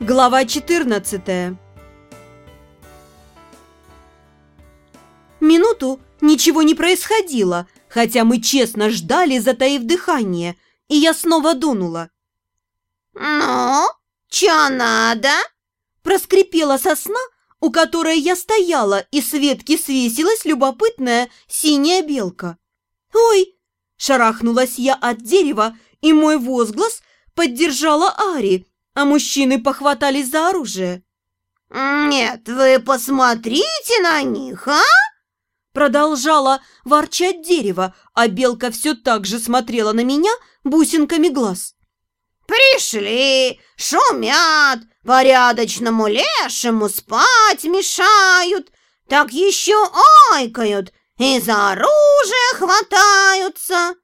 Глава 14 Минуту ничего не происходило, хотя мы честно ждали, затаив дыхание, и я снова дунула. «Ну, чё надо?» Проскрипела сосна, у которой я стояла, и с ветки свесилась любопытная синяя белка. «Ой!» – шарахнулась я от дерева, и мой возглас поддержала Ари, а мужчины похватались за оружие. «Нет, вы посмотрите на них, а!» Продолжала ворчать дерево, а белка все так же смотрела на меня бусинками глаз. «Пришли, шумят, порядочному лешему спать мешают, так еще айкают и за оружие хватаются.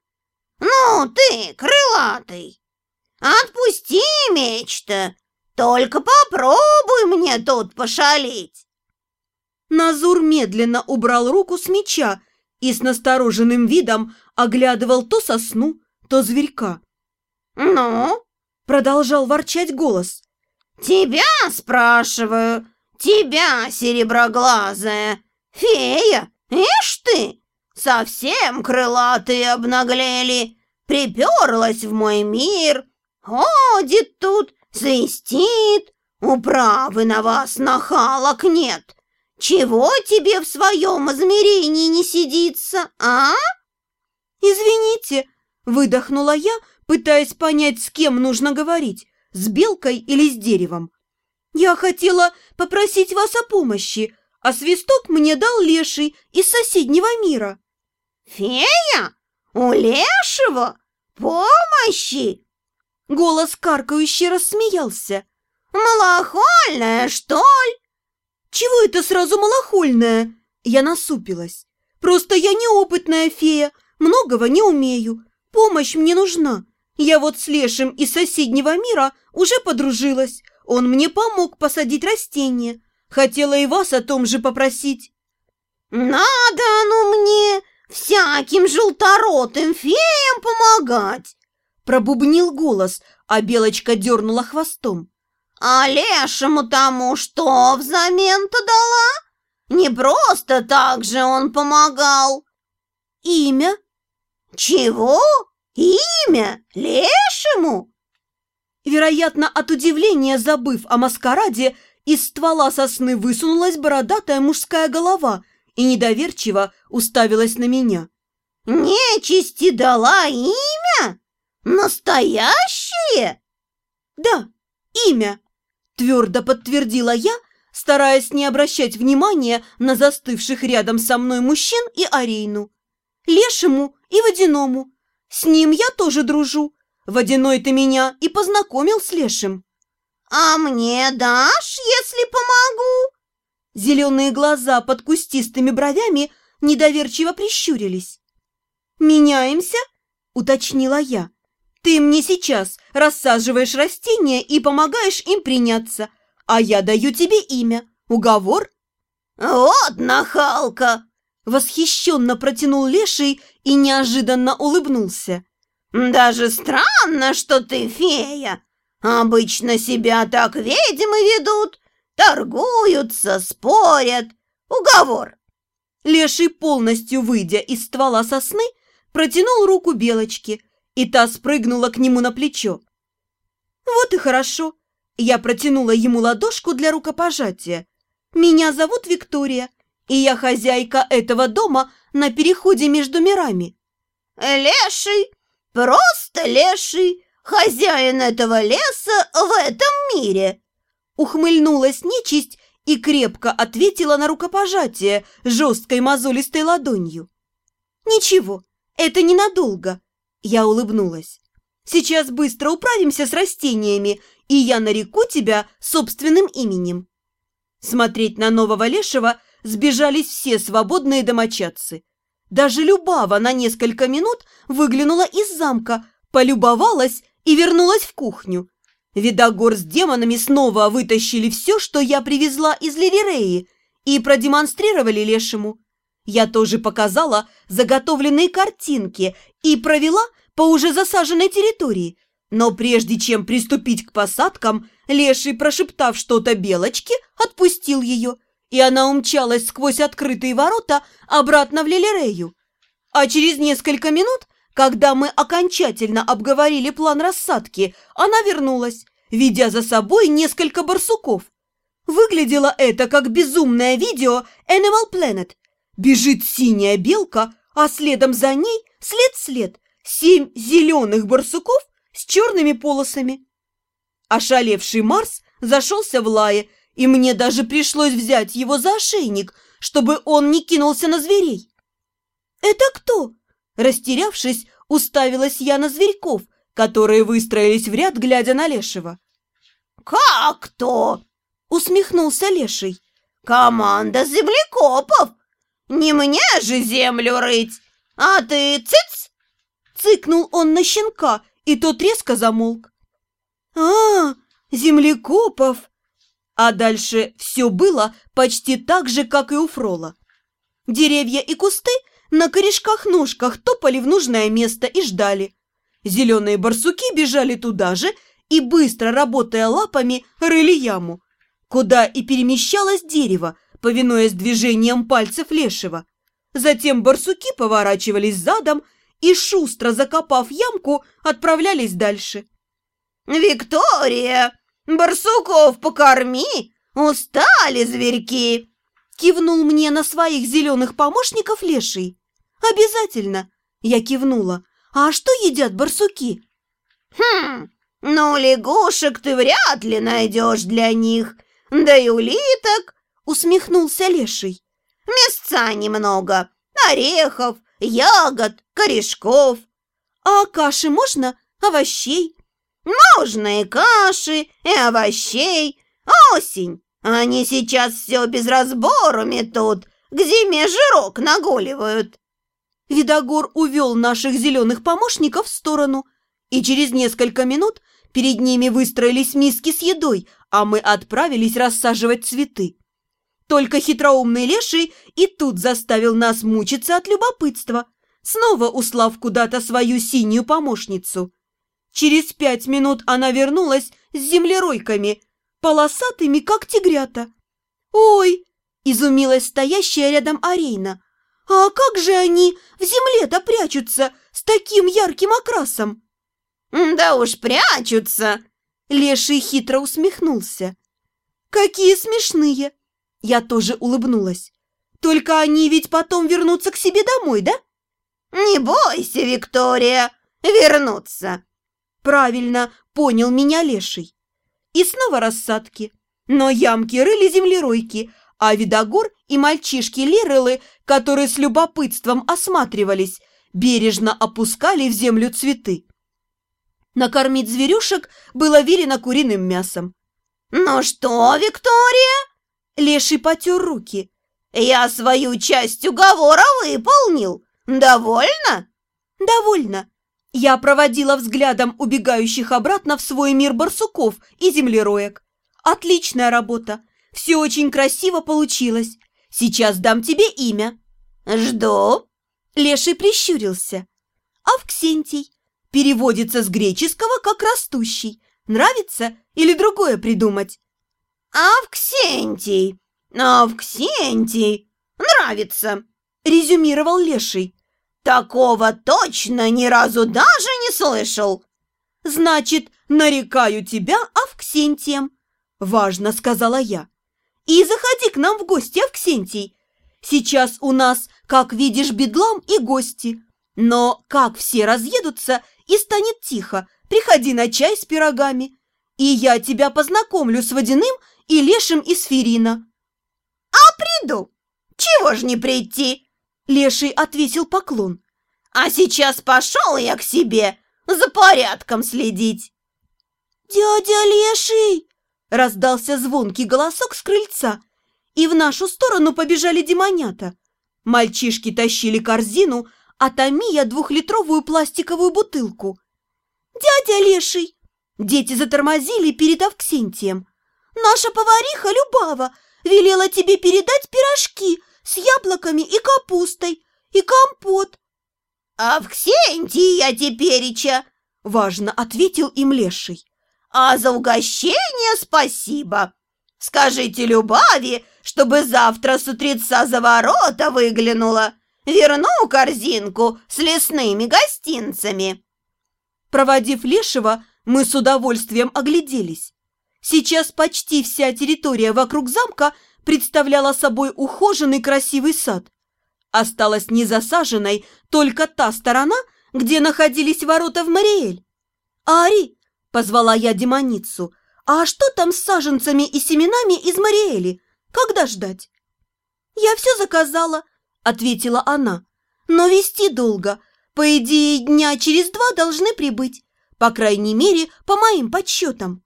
Ну ты, крылатый, «Отпусти меч-то! Только попробуй мне тут пошалить!» Назур медленно убрал руку с меча и с настороженным видом оглядывал то сосну, то зверька. «Ну?» — продолжал ворчать голос. «Тебя спрашиваю, тебя, сереброглазая, фея, ишь ты, совсем крылатые обнаглели, приперлась в мой мир, Ходит тут, свистит, управы на вас нахалок нет. Чего тебе в своем измерении не сидится, а? Извините, выдохнула я, пытаясь понять, с кем нужно говорить, с белкой или с деревом. Я хотела попросить вас о помощи, а свисток мне дал леший из соседнего мира. Фея? У лешего? Помощи? Голос каркающий рассмеялся. «Малохольная, что ли?» «Чего это сразу малохольная?» Я насупилась. «Просто я неопытная фея, многого не умею. Помощь мне нужна. Я вот с Лешим из соседнего мира уже подружилась. Он мне помог посадить растения. Хотела и вас о том же попросить». «Надо оно мне всяким желторотым феям помогать!» Пробубнил голос, а Белочка дернула хвостом. «А лешему тому что взамен-то дала? Не просто так же он помогал!» «Имя?» «Чего? Имя? Лешему?» Вероятно, от удивления, забыв о маскараде, из ствола сосны высунулась бородатая мужская голова и недоверчиво уставилась на меня. «Нечисти дала имя?» «Настоящие?» «Да, имя», – твердо подтвердила я, стараясь не обращать внимания на застывших рядом со мной мужчин и Арейну. Лешему и Водяному. С ним я тоже дружу. Водяной ты меня и познакомил с Лешим. «А мне дашь, если помогу?» Зеленые глаза под кустистыми бровями недоверчиво прищурились. «Меняемся?» – уточнила я. Ты мне сейчас рассаживаешь растения и помогаешь им приняться, а я даю тебе имя. Уговор?» «Вот нахалка!» Восхищенно протянул Леший и неожиданно улыбнулся. «Даже странно, что ты фея. Обычно себя так ведьмы ведут, торгуются, спорят. Уговор!» Леший, полностью выйдя из ствола сосны, протянул руку Белочке – и та спрыгнула к нему на плечо. «Вот и хорошо!» Я протянула ему ладошку для рукопожатия. «Меня зовут Виктория, и я хозяйка этого дома на переходе между мирами». «Леший, просто леший, хозяин этого леса в этом мире!» Ухмыльнулась нечисть и крепко ответила на рукопожатие жесткой мозолистой ладонью. «Ничего, это ненадолго. Я улыбнулась. «Сейчас быстро управимся с растениями, и я нареку тебя собственным именем». Смотреть на нового лешего сбежались все свободные домочадцы. Даже Любава на несколько минут выглянула из замка, полюбовалась и вернулась в кухню. Видогор с демонами снова вытащили все, что я привезла из Лилиреи, и продемонстрировали лешему. Я тоже показала заготовленные картинки и провела по уже засаженной территории. Но прежде чем приступить к посадкам, Леший, прошептав что-то белочке, отпустил ее, и она умчалась сквозь открытые ворота обратно в Лилерею. А через несколько минут, когда мы окончательно обговорили план рассадки, она вернулась, ведя за собой несколько барсуков. Выглядело это как безумное видео Animal Planet. Бежит синяя белка, а следом за ней след-след семь зеленых барсуков с черными полосами. Ошалевший Марс зашелся в лае, и мне даже пришлось взять его за ошейник, чтобы он не кинулся на зверей. «Это кто?» Растерявшись, уставилась я на зверьков, которые выстроились в ряд, глядя на Лешего. «Как кто?» — усмехнулся Леший. «Команда землекопов! Не мне же землю рыть, а ты цыц!» Цыкнул он на щенка, и тот резко замолк. «А, землекопов!» А дальше все было почти так же, как и у Фрола. Деревья и кусты на корешках-ножках топали в нужное место и ждали. Зеленые барсуки бежали туда же и, быстро работая лапами, рыли яму, куда и перемещалось дерево, повинуясь движением пальцев лешего. Затем барсуки поворачивались задом и, шустро закопав ямку, отправлялись дальше. «Виктория, барсуков покорми! Устали зверьки!» Кивнул мне на своих зеленых помощников леший. «Обязательно!» Я кивнула. «А что едят барсуки?» «Хм, ну, лягушек ты вряд ли найдешь для них, да и улиток!» Усмехнулся леший. «Мясца немного, орехов, ягод, корешков. А каши можно? Овощей? Можно и каши, и овощей. Осень. Они сейчас все без разбору метут, к зиме жирок нагуливают. Видогор увел наших зеленых помощников в сторону, и через несколько минут перед ними выстроились миски с едой, а мы отправились рассаживать цветы. Только хитроумный леший и тут заставил нас мучиться от любопытства, снова услав куда-то свою синюю помощницу. Через пять минут она вернулась с землеройками, полосатыми, как тигрята. «Ой!» – изумилась стоящая рядом Арейна. «А как же они в земле-то прячутся с таким ярким окрасом?» «Да уж прячутся!» – Леший хитро усмехнулся. «Какие смешные!» Я тоже улыбнулась. «Только они ведь потом вернутся к себе домой, да?» «Не бойся, Виктория, вернуться!» Правильно понял меня Леший. И снова рассадки. Но ямки рыли землеройки, а Видогор и мальчишки Лерелы, которые с любопытством осматривались, бережно опускали в землю цветы. Накормить зверюшек было велено куриным мясом. «Ну что, Виктория?» Леший потер руки. «Я свою часть уговора выполнил. Довольно?» «Довольно». Я проводила взглядом убегающих обратно в свой мир барсуков и землероек. «Отличная работа. Все очень красиво получилось. Сейчас дам тебе имя». «Жду». Леший прищурился. «Авксентий. Переводится с греческого как «растущий». Нравится или другое придумать?» «Авксентий! Авксентий! Нравится!» – резюмировал Леший. «Такого точно ни разу даже не слышал!» «Значит, нарекаю тебя Авксентием!» – важно сказала я. «И заходи к нам в гости, Авксентий. Сейчас у нас, как видишь, бедлам и гости. Но как все разъедутся и станет тихо, приходи на чай с пирогами, и я тебя познакомлю с водяным и лешим из Ферина». «А приду! Чего ж не прийти?» Леший отвесил поклон. «А сейчас пошел я к себе за порядком следить». «Дядя Леший!» Раздался звонкий голосок с крыльца, и в нашу сторону побежали демонята. Мальчишки тащили корзину, а Томия двухлитровую пластиковую бутылку. «Дядя Леший!» Дети затормозили перед Авксентием. Наша повариха Любава велела тебе передать пирожки с яблоками и капустой, и компот». «Авксентия тепереча!» – важно ответил им леший. а за угощение спасибо. Скажите Любави, чтобы завтра с утреца за ворота выглянула. Верну корзинку с лесными гостинцами». Проводив Лешего, мы с удовольствием огляделись. Сейчас почти вся территория вокруг замка представляла собой ухоженный красивый сад. Осталась незасаженной только та сторона, где находились ворота в Мариэль. «Ари!» – позвала я демоницу. «А что там с саженцами и семенами из Мариэли? Когда ждать?» «Я все заказала», – ответила она. «Но вести долго. По идее, дня через два должны прибыть. По крайней мере, по моим подсчетам».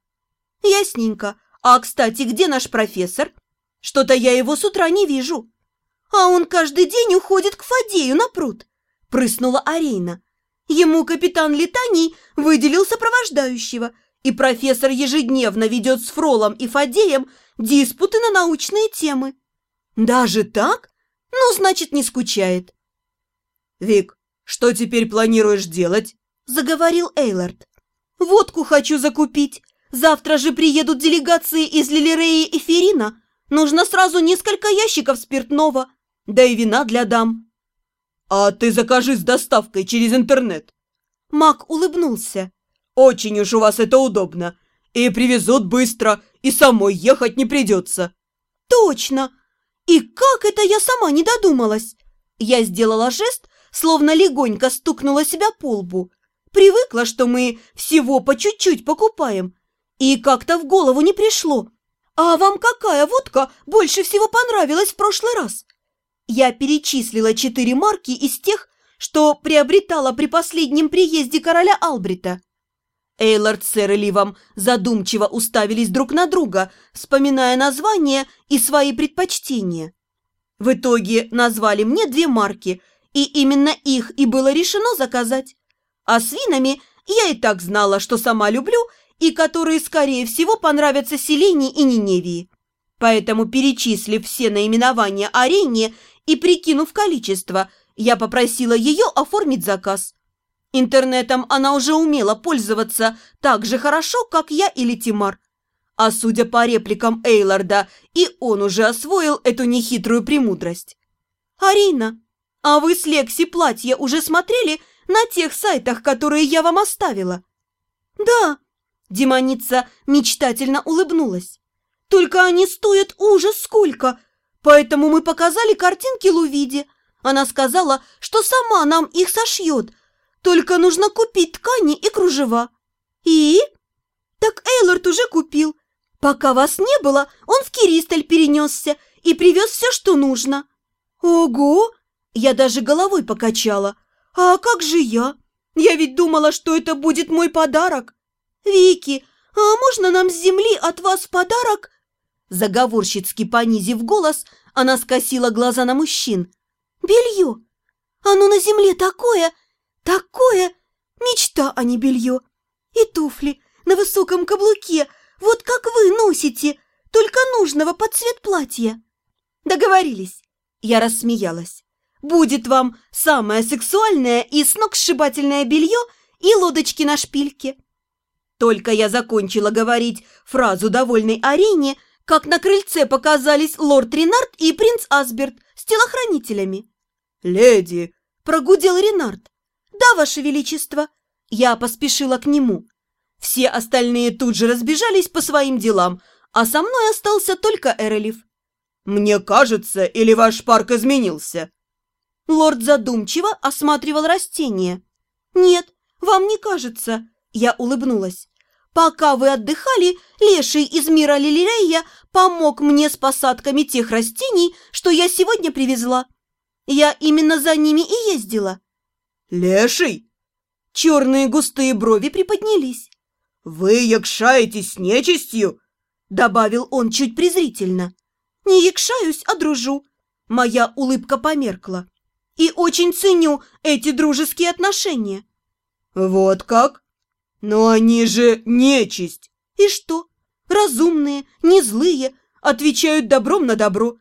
«Ясненько. А, кстати, где наш профессор? Что-то я его с утра не вижу». «А он каждый день уходит к Фадею на пруд», – прыснула Арейна. Ему капитан Летаний выделил сопровождающего, и профессор ежедневно ведет с Фролом и Фадеем диспуты на научные темы. Даже так? Ну, значит, не скучает. «Вик, что теперь планируешь делать?» – заговорил Эйлард. «Водку хочу закупить. Завтра же приедут делегации из Лилиреи и Ферина. Нужно сразу несколько ящиков спиртного да и вина для дам. А ты закажи с доставкой через интернет. Мак улыбнулся. Очень уж у вас это удобно. И привезут быстро, и самой ехать не придется. Точно! И как это я сама не додумалась? Я сделала жест, словно легонько стукнула себя по лбу. Привыкла, что мы всего по чуть-чуть покупаем. И как-то в голову не пришло. А вам какая водка больше всего понравилась в прошлый раз? Я перечислила четыре марки из тех, что приобретала при последнем приезде короля Албрита. Эйлард с Сэр Ливом задумчиво уставились друг на друга, вспоминая названия и свои предпочтения. В итоге назвали мне две марки, и именно их и было решено заказать. А с винами я и так знала, что сама люблю, и которые, скорее всего, понравятся Селене и Ниневии. Поэтому, перечислив все наименования Арене и прикинув количество, я попросила ее оформить заказ. Интернетом она уже умела пользоваться так же хорошо, как я или Тимар. А судя по репликам Эйларда, и он уже освоил эту нехитрую премудрость. «Арина, а вы с Лекси платье уже смотрели на тех сайтах, которые я вам оставила?» «Да», – демоница мечтательно улыбнулась. «Только они стоят ужас сколько!» Поэтому мы показали картинки Лувиде. Она сказала, что сама нам их сошьет. Только нужно купить ткани и кружева. И? Так Эйлорд уже купил. Пока вас не было, он в Киристаль перенесся и привез все, что нужно. Ого! Я даже головой покачала. А как же я? Я ведь думала, что это будет мой подарок. Вики, а можно нам с земли от вас подарок? Заговорщицки понизив голос, она скосила глаза на мужчин. «Белье! Оно на земле такое, такое! Мечта, а не белье! И туфли на высоком каблуке, вот как вы носите, только нужного под цвет платья!» «Договорились!» Я рассмеялась. «Будет вам самое сексуальное и сногсшибательное белье и лодочки на шпильке!» Только я закончила говорить фразу довольной арене, как на крыльце показались лорд Ренард и принц Асберт с телохранителями. «Леди!» – прогудел Ренард. «Да, ваше величество!» Я поспешила к нему. Все остальные тут же разбежались по своим делам, а со мной остался только Эрелев. «Мне кажется, или ваш парк изменился?» Лорд задумчиво осматривал растения. «Нет, вам не кажется», – я улыбнулась. Пока вы отдыхали, леший из мира Лилирея помог мне с посадками тех растений, что я сегодня привезла. Я именно за ними и ездила. Леший? Черные густые брови приподнялись. Вы якшаетесь с нечистью? Добавил он чуть презрительно. Не якшаюсь, а дружу. Моя улыбка померкла. И очень ценю эти дружеские отношения. Вот как? «Но они же нечисть!» «И что? Разумные, не злые, отвечают добром на добро.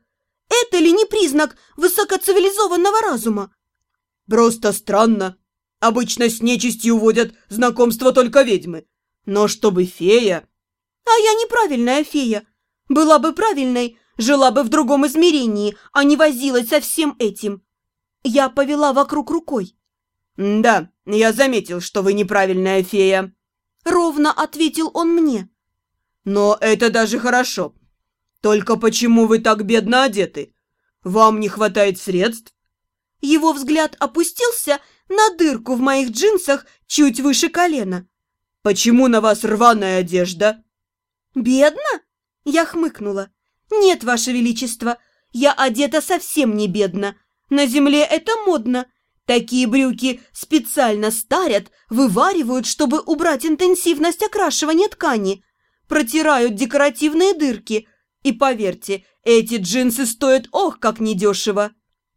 Это ли не признак высокоцивилизованного разума?» «Просто странно. Обычно с нечистью водят знакомство только ведьмы. Но чтобы фея... А я неправильная фея. Была бы правильной, жила бы в другом измерении, а не возилась со всем этим. Я повела вокруг рукой. «Да, я заметил, что вы неправильная фея», — ровно ответил он мне. «Но это даже хорошо. Только почему вы так бедно одеты? Вам не хватает средств?» Его взгляд опустился на дырку в моих джинсах чуть выше колена. «Почему на вас рваная одежда?» «Бедно?» — я хмыкнула. «Нет, Ваше Величество, я одета совсем не бедно. На земле это модно. Такие брюки специально старят, вываривают, чтобы убрать интенсивность окрашивания ткани, протирают декоративные дырки. И поверьте, эти джинсы стоят ох, как недешево.